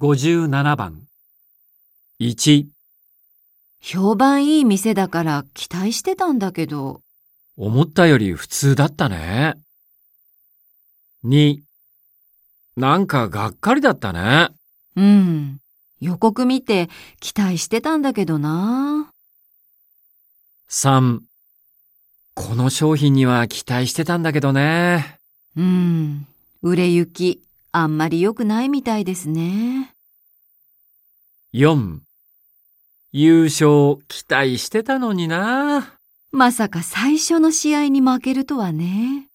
57番。1、評判いい店だから期待してたんだけど。思ったより普通だったね。2、なんかがっかりだったね。うん。予告見て期待してたんだけどな。3、この商品には期待してたんだけどね。うん。売れ行き、あんまり良くないみたいですね。4、優勝期待してたのにな。まさか最初の試合に負けるとはね。